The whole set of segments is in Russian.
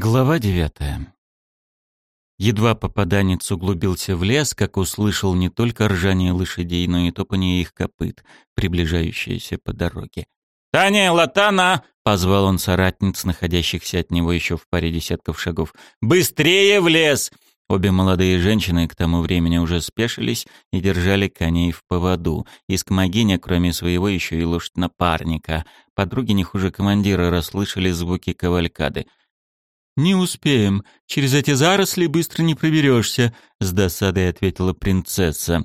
Глава девятая. Едва попаданец углубился в лес, как услышал не только ржание лошадей, но и топание их копыт, приближающиеся по дороге. «Таня, Латана!» — позвал он соратниц, находящихся от него еще в паре десятков шагов. «Быстрее в лес!» Обе молодые женщины к тому времени уже спешились и держали коней в поводу. Искмогиня, кроме своего, еще и лошадь напарника. Подруги не хуже командира расслышали звуки кавалькады — «Не успеем. Через эти заросли быстро не проберешься», — с досадой ответила принцесса.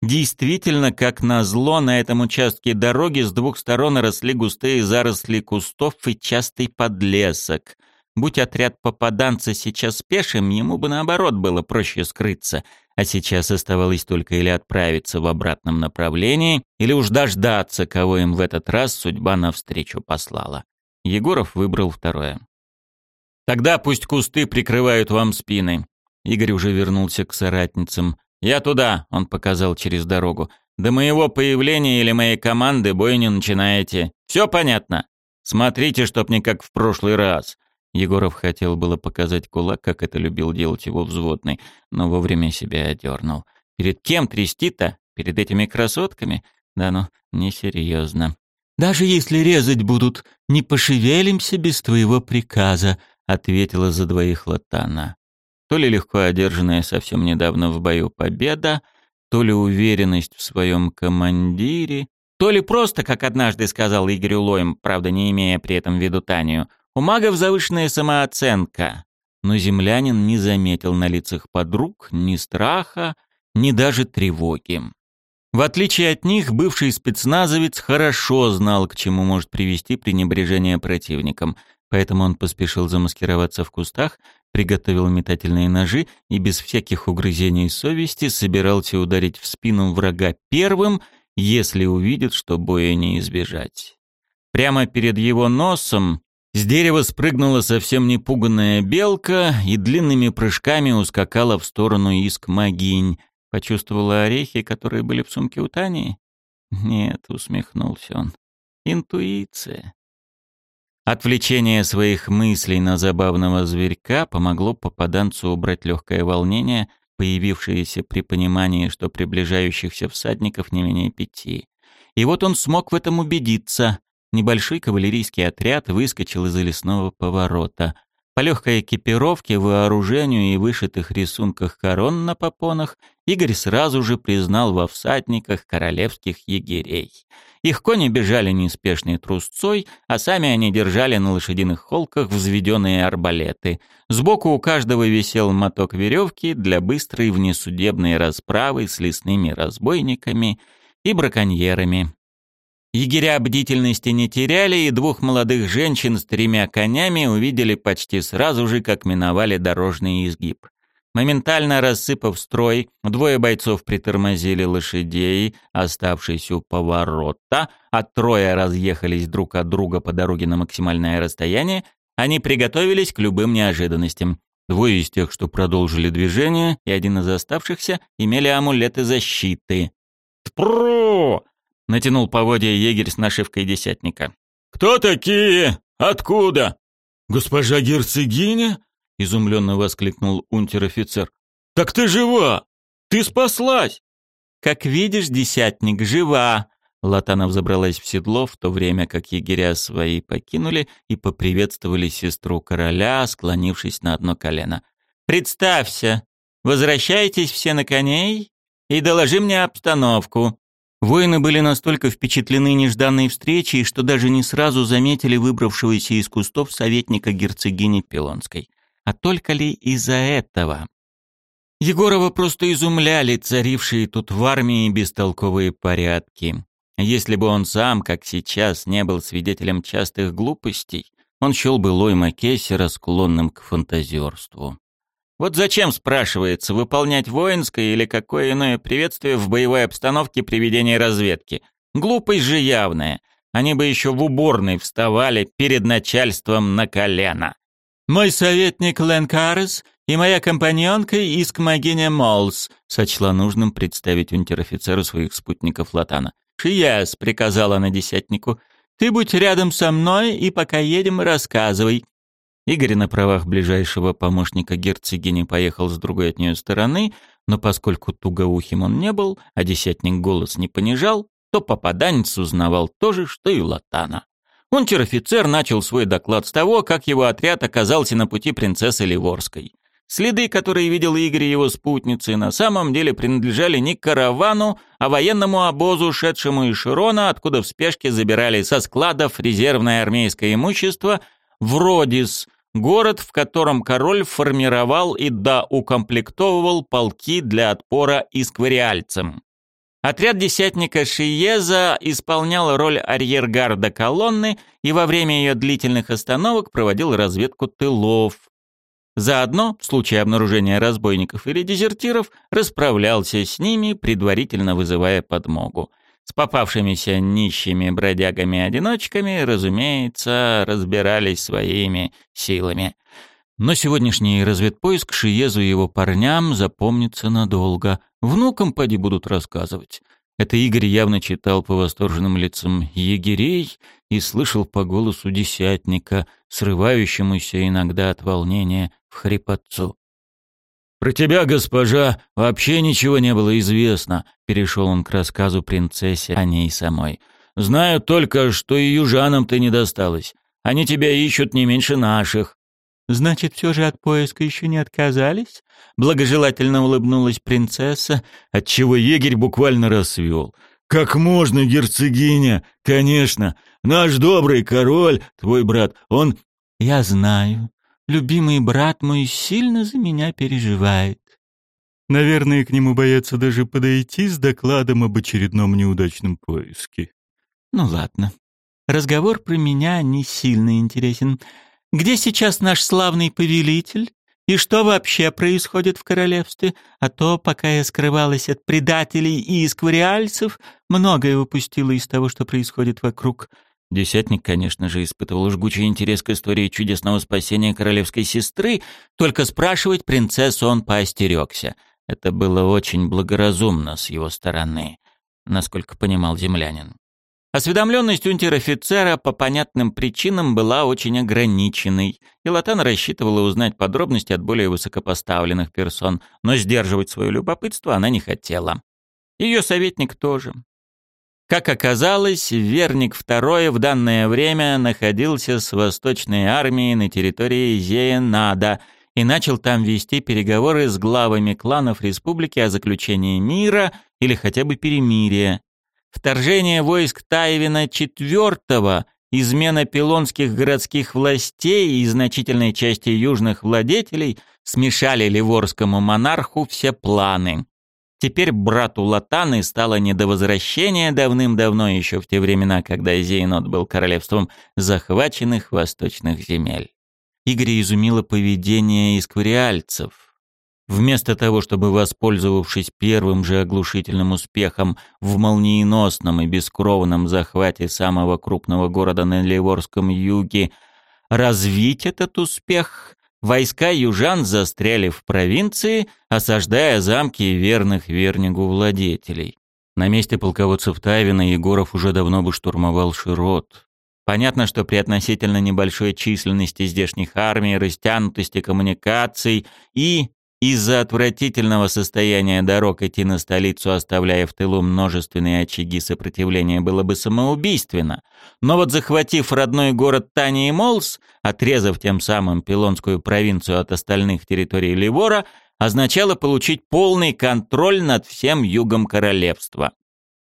Действительно, как назло, на этом участке дороги с двух сторон росли густые заросли кустов и частый подлесок. Будь отряд попаданца сейчас пешим, ему бы наоборот было проще скрыться, а сейчас оставалось только или отправиться в обратном направлении, или уж дождаться, кого им в этот раз судьба навстречу послала. Егоров выбрал второе. Тогда пусть кусты прикрывают вам спины. Игорь уже вернулся к соратницам. Я туда, он показал через дорогу. До моего появления или моей команды бой не начинаете. Все понятно? Смотрите, чтоб не как в прошлый раз. Егоров хотел было показать кулак, как это любил делать его взводный, но вовремя себя одернул. Перед кем трясти-то? Перед этими красотками? Да ну, несерьезно. «Даже если резать будут, не пошевелимся без твоего приказа», ответила за двоих Латана. То ли легко одержанная совсем недавно в бою победа, то ли уверенность в своем командире, то ли просто, как однажды сказал Игорь Улоем, правда не имея при этом в виду Танию, у магов завышенная самооценка. Но землянин не заметил на лицах подруг ни страха, ни даже тревоги. В отличие от них, бывший спецназовец хорошо знал, к чему может привести пренебрежение противником, Поэтому он поспешил замаскироваться в кустах, приготовил метательные ножи и без всяких угрызений совести собирался ударить в спину врага первым, если увидит, что боя не избежать. Прямо перед его носом с дерева спрыгнула совсем непуганная белка и длинными прыжками ускакала в сторону иск могинь. Почувствовала орехи, которые были в сумке у Тани? Нет, усмехнулся он. Интуиция. Отвлечение своих мыслей на забавного зверька помогло попаданцу убрать легкое волнение, появившееся при понимании, что приближающихся всадников не менее пяти. И вот он смог в этом убедиться. Небольшой кавалерийский отряд выскочил из лесного поворота. По легкой экипировке, вооружению и вышитых рисунках корон на попонах Игорь сразу же признал во всадниках королевских егерей. Их кони бежали неспешной трусцой, а сами они держали на лошадиных холках взведенные арбалеты. Сбоку у каждого висел моток веревки для быстрой внесудебной расправы с лесными разбойниками и браконьерами. Егеря бдительности не теряли, и двух молодых женщин с тремя конями увидели почти сразу же, как миновали дорожный изгиб. Моментально рассыпав строй, двое бойцов притормозили лошадей, оставшись у поворота, а трое разъехались друг от друга по дороге на максимальное расстояние, они приготовились к любым неожиданностям. Двое из тех, что продолжили движение, и один из оставшихся имели амулеты защиты. «Тпру!» Натянул поводья егерь с нашивкой десятника. «Кто такие? Откуда?» «Госпожа герцогиня?» — изумленно воскликнул унтер-офицер. «Так ты жива! Ты спаслась!» «Как видишь, десятник, жива!» Латанов забралась в седло, в то время как егеря свои покинули и поприветствовали сестру короля, склонившись на одно колено. «Представься! Возвращайтесь все на коней и доложи мне обстановку. Воины были настолько впечатлены нежданной встречей, что даже не сразу заметили выбравшегося из кустов советника герцогини Пилонской. А только ли из-за этого? Егорова просто изумляли царившие тут в армии бестолковые порядки. Если бы он сам, как сейчас, не был свидетелем частых глупостей, он счел бы Лойма Кессера склонным к фантазерству. Вот зачем, спрашивается, выполнять воинское или какое иное приветствие в боевой обстановке при ведении разведки? Глупость же явная. Они бы еще в уборной вставали перед начальством на колено. «Мой советник Лен Каррес и моя компаньонка Искмагиня Молс», сочла нужным представить унтер-офицеру своих спутников Латана. «Шияс», — приказала она десятнику, — «ты будь рядом со мной и пока едем, рассказывай. Игорь на правах ближайшего помощника герцогини поехал с другой от нее стороны, но поскольку тугоухим он не был, а десятник голос не понижал, то попаданец узнавал то же, что и Латана. Унтер-офицер начал свой доклад с того, как его отряд оказался на пути принцессы Ливорской. Следы, которые видел Игорь и его спутницы, на самом деле принадлежали не каравану, а военному обозу, шедшему из Широна, откуда в спешке забирали со складов резервное армейское имущество, в Родис, город, в котором король формировал и доукомплектовывал полки для отпора исквариальцам. Отряд десятника Шиеза исполнял роль арьергарда колонны и во время ее длительных остановок проводил разведку тылов. Заодно, в случае обнаружения разбойников или дезертиров, расправлялся с ними, предварительно вызывая подмогу. С попавшимися нищими бродягами-одиночками, разумеется, разбирались своими силами. Но сегодняшний разведпоиск Шиезу и его парням запомнится надолго. Внукам поди будут рассказывать. Это Игорь явно читал по восторженным лицам егерей и слышал по голосу десятника, срывающемуся иногда от волнения в хрипотцу. «Про тебя, госпожа, вообще ничего не было известно», — перешел он к рассказу принцессе о ней самой. «Знаю только, что и южанам ты не досталась. Они тебя ищут не меньше наших». «Значит, все же от поиска еще не отказались?» Благожелательно улыбнулась принцесса, отчего егерь буквально рассвел. «Как можно, герцогиня? Конечно! Наш добрый король, твой брат, он...» «Я знаю. Любимый брат мой сильно за меня переживает. Наверное, к нему боятся даже подойти с докладом об очередном неудачном поиске». «Ну ладно. Разговор про меня не сильно интересен. Где сейчас наш славный повелитель? И что вообще происходит в королевстве? А то, пока я скрывалась от предателей и исквариальцев, многое упустила из того, что происходит вокруг. Десятник, конечно же, испытывал жгучий интерес к истории чудесного спасения королевской сестры, только спрашивать принцессу он поостерегся. Это было очень благоразумно с его стороны, насколько понимал землянин. Осведомленность унтер-офицера по понятным причинам была очень ограниченной, и Латан рассчитывала узнать подробности от более высокопоставленных персон, но сдерживать свое любопытство она не хотела. Ее советник тоже. Как оказалось, Верник II в данное время находился с Восточной армией на территории Зеенада и начал там вести переговоры с главами кланов республики о заключении мира или хотя бы перемирия. Вторжение войск Тайвина IV, измена пилонских городских властей и значительной части южных владетелей смешали ливорскому монарху все планы. Теперь брату Латаны стало не до возвращения давным-давно еще в те времена, когда Зейнот был королевством захваченных восточных земель. Игоря изумило поведение исквариальцев – Вместо того, чтобы, воспользовавшись первым же оглушительным успехом в молниеносном и бескровном захвате самого крупного города на Ливорском юге, развить этот успех, войска южан застряли в провинции, осаждая замки верных Вернигу владетелей. На месте полководцев Тайвина Егоров уже давно бы штурмовал Широт. Понятно, что при относительно небольшой численности здешних армий, растянутости коммуникаций и из-за отвратительного состояния дорог идти на столицу, оставляя в тылу множественные очаги сопротивления, было бы самоубийственно. Но вот захватив родной город Тани и Молс, отрезав тем самым Пилонскую провинцию от остальных территорий Ливора, означало получить полный контроль над всем югом королевства.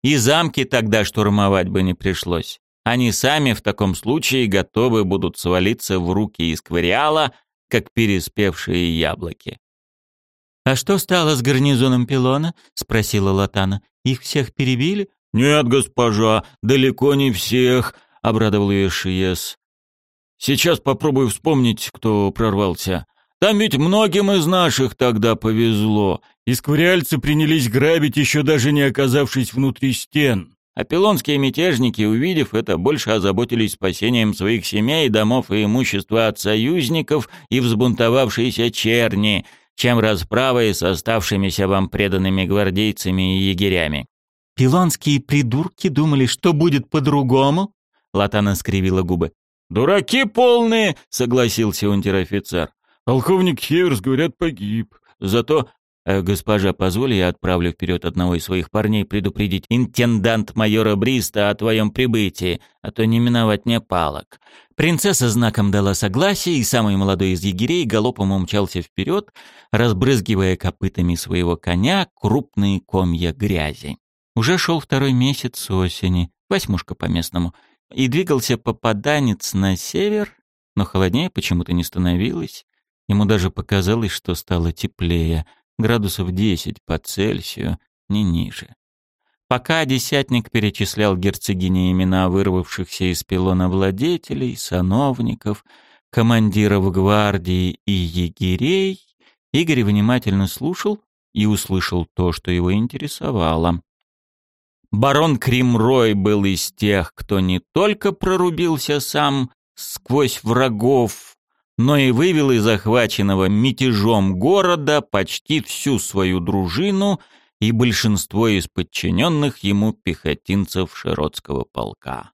И замки тогда штурмовать бы не пришлось. Они сами в таком случае готовы будут свалиться в руки Исквариала, как переспевшие яблоки. «А что стало с гарнизоном Пилона?» — спросила Латана. «Их всех перебили?» «Нет, госпожа, далеко не всех», — обрадовал ее Шиес. «Сейчас попробую вспомнить, кто прорвался. Там ведь многим из наших тогда повезло. Исквариальцы принялись грабить, еще даже не оказавшись внутри стен. А пилонские мятежники, увидев это, больше озаботились спасением своих семей, домов и имущества от союзников и взбунтовавшейся черни — чем расправой с оставшимися вам преданными гвардейцами и егерями. «Пилонские придурки думали, что будет по-другому?» Латана скривила губы. «Дураки полные!» — согласился унтер-офицер. «Полковник Хеверс, говорят, погиб. Зато «Э, «Госпожа, позволь, я отправлю вперед одного из своих парней предупредить интендант майора Бриста о твоем прибытии, а то не миновать мне палок». Принцесса знаком дала согласие, и самый молодой из егерей галопом умчался вперед, разбрызгивая копытами своего коня крупные комья грязи. Уже шел второй месяц осени, восьмушка по-местному, и двигался попаданец на север, но холоднее почему-то не становилось. Ему даже показалось, что стало теплее — градусов 10 по Цельсию, не ниже. Пока десятник перечислял герцогине имена вырвавшихся из пилона владетелей, сановников, командиров гвардии и егерей, Игорь внимательно слушал и услышал то, что его интересовало. Барон Кримрой был из тех, кто не только прорубился сам сквозь врагов но и вывел из захваченного мятежом города почти всю свою дружину и большинство из подчиненных ему пехотинцев Широтского полка.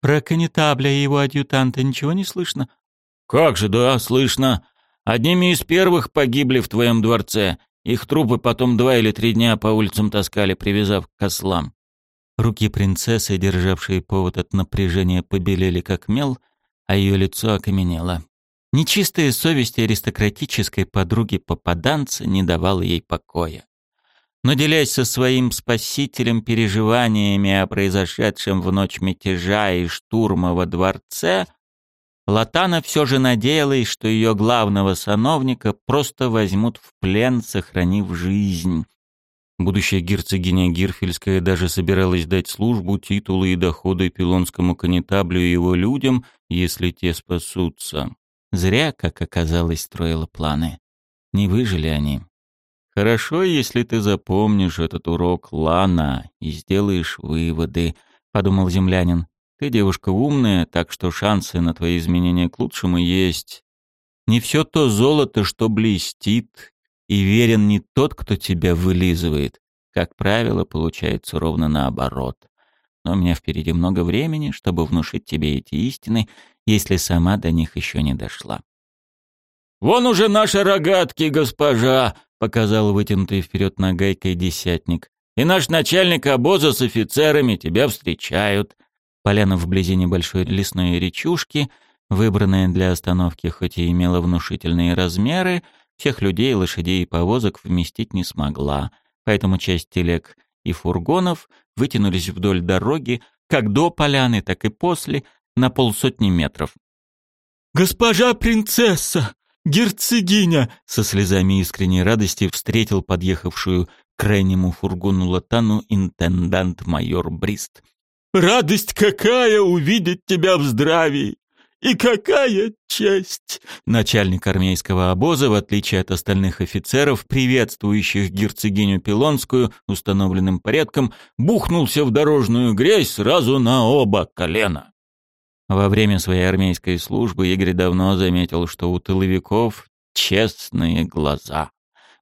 «Про конетабля и его адъютанта ничего не слышно?» «Как же, да, слышно. Одними из первых погибли в твоем дворце. Их трупы потом два или три дня по улицам таскали, привязав к ослам». Руки принцессы, державшие повод от напряжения, побелели как мел, а ее лицо окаменело. Нечистая совесть аристократической подруги попаданца не давала ей покоя. Но делясь со своим спасителем переживаниями о произошедшем в ночь мятежа и штурма во дворце, Латана все же надеялась, что ее главного сановника просто возьмут в плен, сохранив жизнь. Будущая герцогиня Гирфельская даже собиралась дать службу, титулы и доходы пилонскому конетаблю и его людям, если те спасутся. Зря, как оказалось, строила планы. Не выжили они. Хорошо, если ты запомнишь этот урок Лана и сделаешь выводы, подумал землянин. Ты девушка умная, так что шансы на твои изменения к лучшему есть. Не все то золото, что блестит, и верен не тот, кто тебя вылизывает. Как правило, получается ровно наоборот. Но у меня впереди много времени, чтобы внушить тебе эти истины если сама до них еще не дошла. «Вон уже наши рогатки, госпожа!» — показал вытянутый вперед нагайкой десятник. «И наш начальник обоза с офицерами тебя встречают». Поляна вблизи небольшой лесной речушки, выбранная для остановки, хоть и имела внушительные размеры, всех людей, лошадей и повозок вместить не смогла, поэтому часть телег и фургонов вытянулись вдоль дороги, как до поляны, так и после, на полсотни метров. «Госпожа принцесса! Герцогиня!» Со слезами искренней радости встретил подъехавшую к крайнему фургону Латану интендант-майор Брист. «Радость какая увидеть тебя в здравии! И какая честь!» Начальник армейского обоза, в отличие от остальных офицеров, приветствующих герцогиню Пилонскую установленным порядком, бухнулся в дорожную грязь сразу на оба колена. Во время своей армейской службы Игорь давно заметил, что у тыловиков честные глаза.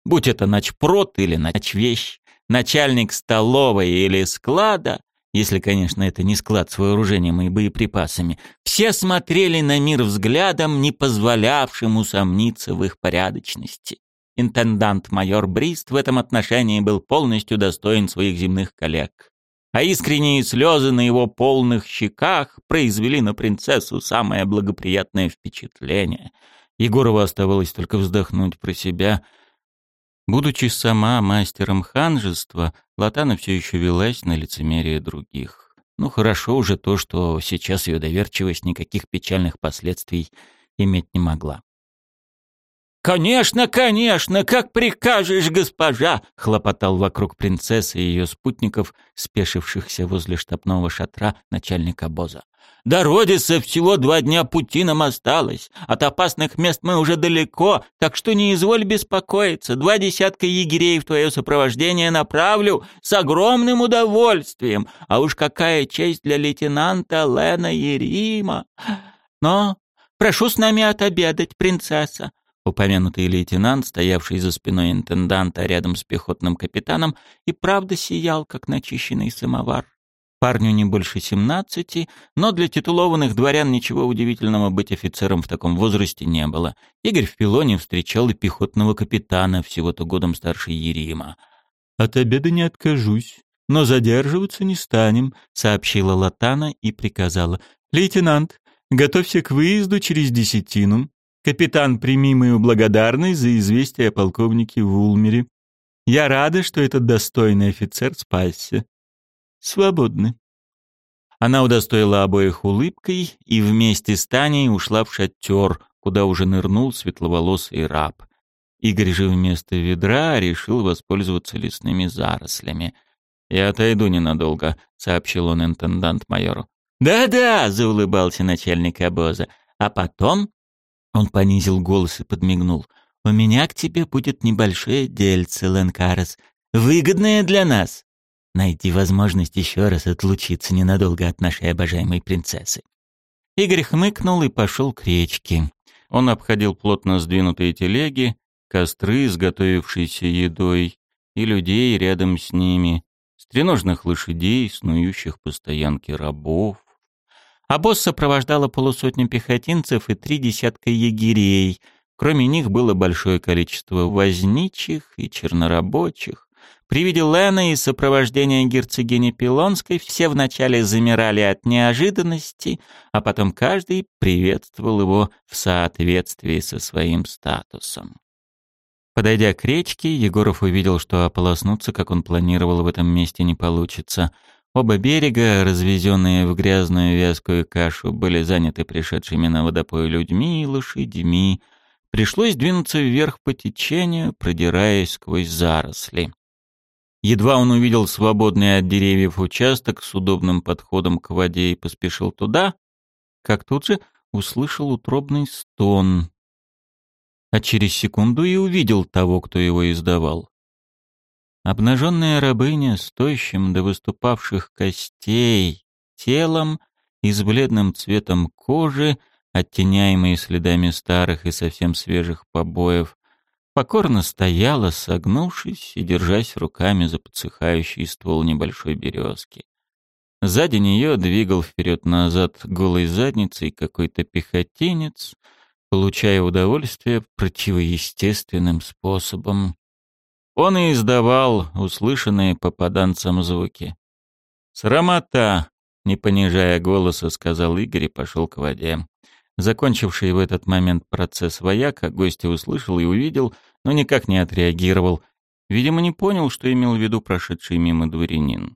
Будь это начпрот или начвещ, начальник столовой или склада, если, конечно, это не склад с вооружением и боеприпасами, все смотрели на мир взглядом, не позволявшим усомниться в их порядочности. Интендант-майор Брист в этом отношении был полностью достоин своих земных коллег а искренние слезы на его полных щеках произвели на принцессу самое благоприятное впечатление. Егорову оставалось только вздохнуть про себя. Будучи сама мастером ханжества, Латана все еще велась на лицемерие других. Ну хорошо уже то, что сейчас ее доверчивость никаких печальных последствий иметь не могла. «Конечно, конечно, как прикажешь, госпожа!» — хлопотал вокруг принцессы и ее спутников, спешившихся возле штабного шатра начальника обоза. «До Родиса всего два дня пути нам осталось. От опасных мест мы уже далеко, так что не изволь беспокоиться. Два десятка егерей в твое сопровождение направлю с огромным удовольствием. А уж какая честь для лейтенанта Лена Ерима! Но прошу с нами отобедать, принцесса. Упомянутый лейтенант, стоявший за спиной интенданта рядом с пехотным капитаном, и правда сиял, как начищенный самовар. Парню не больше семнадцати, но для титулованных дворян ничего удивительного быть офицером в таком возрасте не было. Игорь в пилоне встречал и пехотного капитана, всего-то годом старше Ерима. «От обеда не откажусь, но задерживаться не станем», — сообщила Латана и приказала. «Лейтенант, готовься к выезду через десятину. Капитан, прими мою благодарность за известие о полковнике Вулмере. Я рада, что этот достойный офицер спасся. Свободны». Она удостоила обоих улыбкой и вместе с Таней ушла в шатер, куда уже нырнул светловолосый раб. Игорь же вместо ведра решил воспользоваться лесными зарослями. «Я отойду ненадолго», — сообщил он интендант майору. «Да-да», — заулыбался начальник обоза. «А потом...» Он понизил голос и подмигнул. «У меня к тебе будет небольшое дельце, Ленкарес. Выгодное для нас. Найди возможность еще раз отлучиться ненадолго от нашей обожаемой принцессы». Игорь хмыкнул и пошел к речке. Он обходил плотно сдвинутые телеги, костры с готовившейся едой и людей рядом с ними, стреножных лошадей, снующих по стоянке рабов. А босс сопровождала полусотню пехотинцев и три десятка егерей. Кроме них было большое количество возничих и чернорабочих. При виде Лена и сопровождения герцогини Пилонской все вначале замирали от неожиданности, а потом каждый приветствовал его в соответствии со своим статусом. Подойдя к речке, Егоров увидел, что ополоснуться, как он планировал, в этом месте не получится. Оба берега, развезенные в грязную вязкую кашу, были заняты пришедшими на водопой людьми и лошадьми. Пришлось двинуться вверх по течению, продираясь сквозь заросли. Едва он увидел свободный от деревьев участок с удобным подходом к воде и поспешил туда, как тут же услышал утробный стон а через секунду и увидел того, кто его издавал. Обнаженная рабыня с тощим до выступавших костей телом и с бледным цветом кожи, оттеняемой следами старых и совсем свежих побоев, покорно стояла, согнувшись и держась руками за подсыхающий ствол небольшой березки. Сзади нее двигал вперед-назад голой задницей какой-то пехотинец — получая удовольствие противоестественным способом. Он и издавал услышанные попаданцам звуки. «Срамота!» — не понижая голоса, сказал Игорь и пошел к воде. Закончивший в этот момент процесс вояка, гостя услышал и увидел, но никак не отреагировал. Видимо, не понял, что имел в виду прошедший мимо дворянин.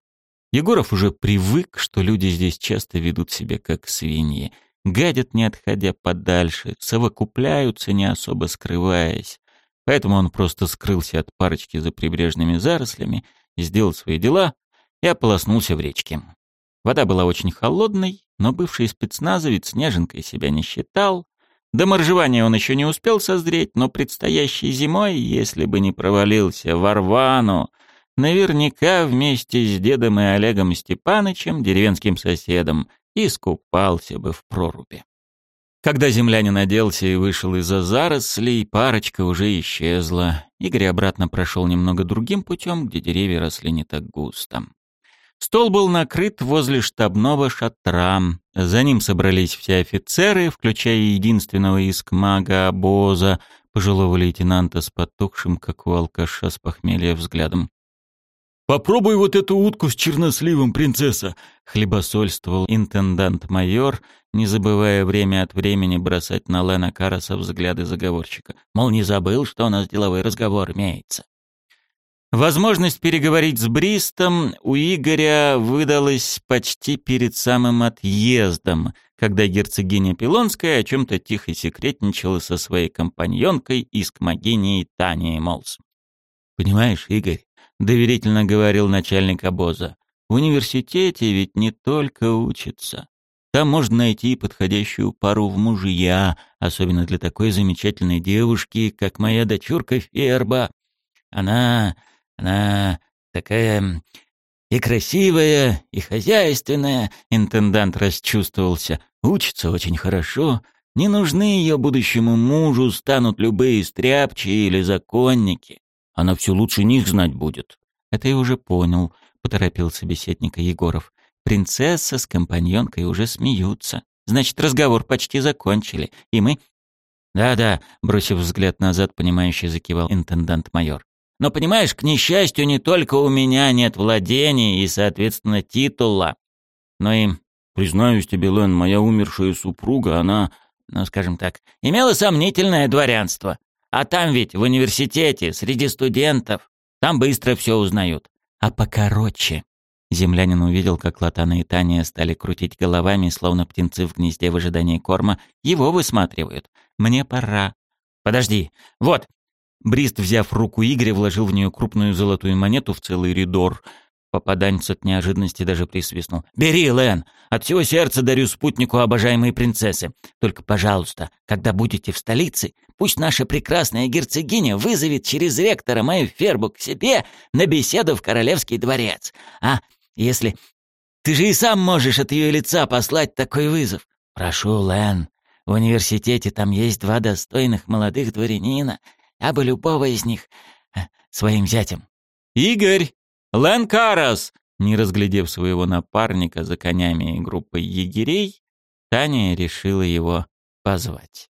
Егоров уже привык, что люди здесь часто ведут себя как свиньи — гадят, не отходя подальше, совокупляются, не особо скрываясь. Поэтому он просто скрылся от парочки за прибрежными зарослями, сделал свои дела и ополоснулся в речке. Вода была очень холодной, но бывший спецназовец неженкой себя не считал. До моржевания он еще не успел созреть, но предстоящей зимой, если бы не провалился в Арвану, наверняка вместе с дедом и Олегом Степанычем, деревенским соседом, искупался бы в проруби. Когда землянин оделся и вышел из-за зарослей, парочка уже исчезла. Игорь обратно прошел немного другим путем, где деревья росли не так густо. Стол был накрыт возле штабного шатра. За ним собрались все офицеры, включая единственного из мага обоза, пожилого лейтенанта с потухшим, как у алкаша с похмелья, взглядом. «Попробуй вот эту утку с черносливом, принцесса!» — хлебосольствовал интендант-майор, не забывая время от времени бросать на Лена Караса взгляды заговорщика. Мол, не забыл, что у нас деловой разговор имеется. Возможность переговорить с Бристом у Игоря выдалась почти перед самым отъездом, когда герцогиня Пилонская о чем-то тихо секретничала со своей компаньонкой из Кмагинии Таней Молс. «Понимаешь, Игорь, доверительно говорил начальник обоза. В университете ведь не только учатся. Там можно найти подходящую пару в мужья, особенно для такой замечательной девушки, как моя дочурка Ферба. Она... она такая... и красивая, и хозяйственная. Интендант расчувствовался. Учится очень хорошо. Не нужны ее будущему мужу станут любые стряпчие или законники. Она все лучше них знать будет. Это я уже понял, поторопил собеседника Егоров. Принцесса с компаньонкой уже смеются. Значит, разговор почти закончили, и мы... «Да-да», — бросив взгляд назад, понимающе закивал интендант-майор. «Но понимаешь, к несчастью, не только у меня нет владений и, соответственно, титула, но и Признаюсь тебе, Лен, моя умершая супруга, она, ну, скажем так, имела сомнительное дворянство. А там ведь, в университете, среди студентов, там быстро все узнают. А покороче. Землянин увидел, как Латана и Таня стали крутить головами, словно птенцы в гнезде в ожидании корма. Его высматривают. Мне пора. Подожди. Вот. Брист, взяв руку Игоря, вложил в нее крупную золотую монету в целый рядор — Попаданец от неожиданности даже присвистнул. «Бери, Лэн! От всего сердца дарю спутнику обожаемой принцессы. Только, пожалуйста, когда будете в столице, пусть наша прекрасная герцогиня вызовет через ректора мою фербу к себе на беседу в королевский дворец. А если... Ты же и сам можешь от ее лица послать такой вызов. Прошу, Лэн, в университете там есть два достойных молодых дворянина. Я бы любого из них э, своим зятем». «Игорь!» Лэн Карас!» Не разглядев своего напарника за конями и группой егерей, Таня решила его позвать.